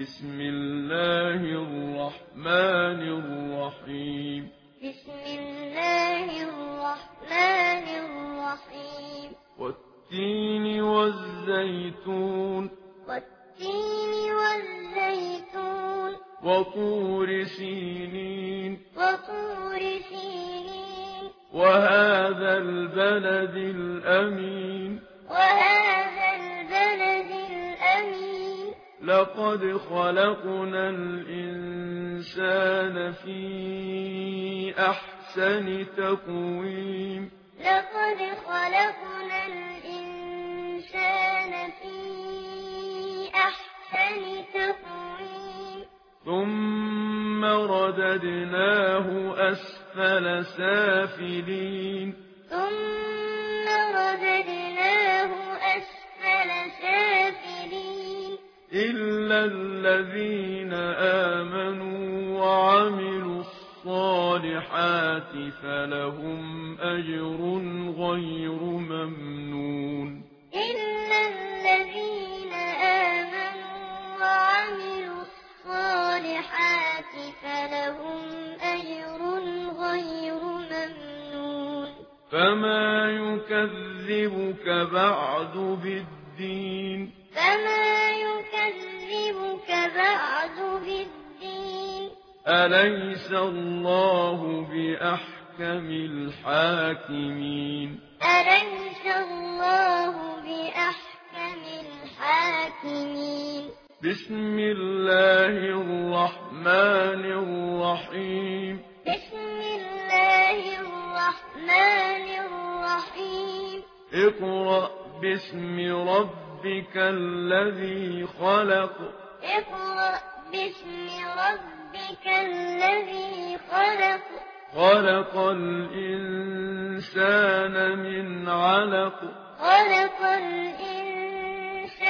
بسم الله الرحمن الرحيم. بسم الله الرحمن الرحيم. والتين والزيتون. والتين والزيتون. وطور سينين. وطور سينين. وهذا البلد الأمين. لقد خلقنا الإنسان في أحسن تقويم. لقد خلقنا الإنسان في أحسن تقويم. ثم رددناه أسفل سافلين. ثم رددناه إلا الذين آمنوا وعملوا الصالحات فلهم أجر غير ممنون إلا الذين آمنوا وعملوا الصالحات فلهم أجر غير ممنون فما يكذبك بعد بالدين فما بعد بالدين أليس الله بأحكم الحاكمين؟ أليس الله بأحكم الحاكمين؟ بسم الله الرحمن الرحيم. بسم الله الرحمن الرحيم. اقرأ باسم ربك الذي خلق. اقرأ باسم ربك الذي خلق خلق الإنسان من علق خلق الإنسان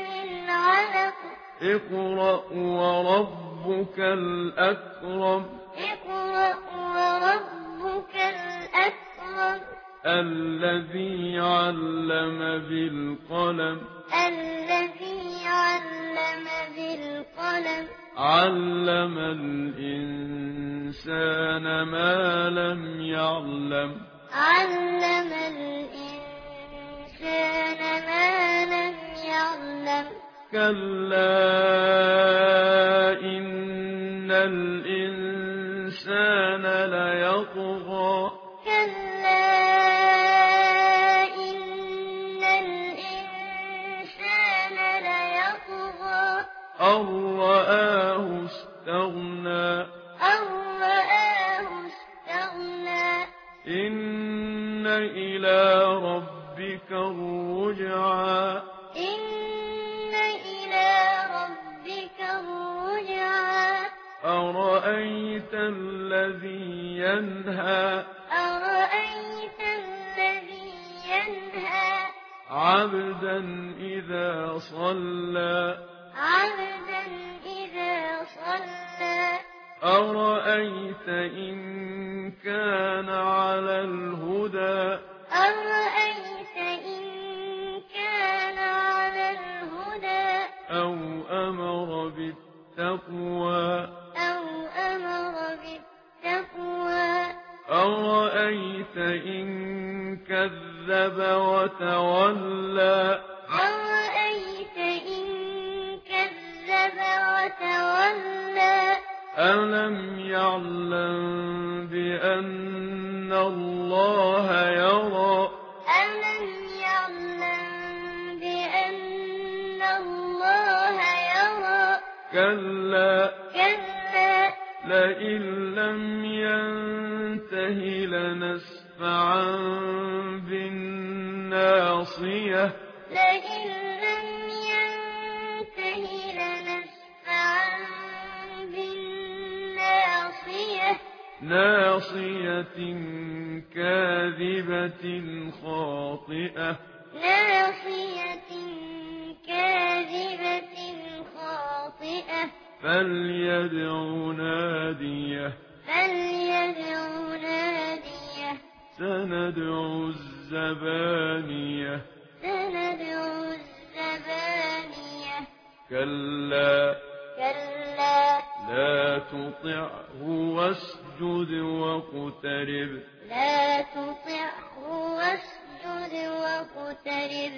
من علق اقرأ وربك الأكرم اقرأ وربك الأكرم الذي علم بالقلم الذي علم بالقلم. علم الإنسان ما لم يعلم. علم الإنسان ما لم يعلم. كلا إن الإنسان ليطغى أن رآه استغنى أن رآه استغنى إن إلى ربك الرجعى إن إلى ربك الرجعى أرأيت الذي ينهى أرأيت الذي ينهى عبدا إذا صلى عبدا إذا صلى. أرأيت إن كان على الهدى؟ أرأيت إن كان على الهدى؟ أو أمر بالتقوى؟ أو أمر بالتقوى. أرأيت إن كذب وتولى؟ أرأيت وتولى ألم يعلم بأن الله يرى ألم يعلم بأن الله يرى كلا كلا لئن لم ينته لنسفعا بالناصية لئن ناصية كاذبة خاطئة. ناصية كاذبة خاطئة. فليدع ناديه. فليدع ناديه. سندع الزبانية سندع الزبانية كلا. كلا. لا تطعه واسجد واقترب. لا تطعه واسجد واقترب.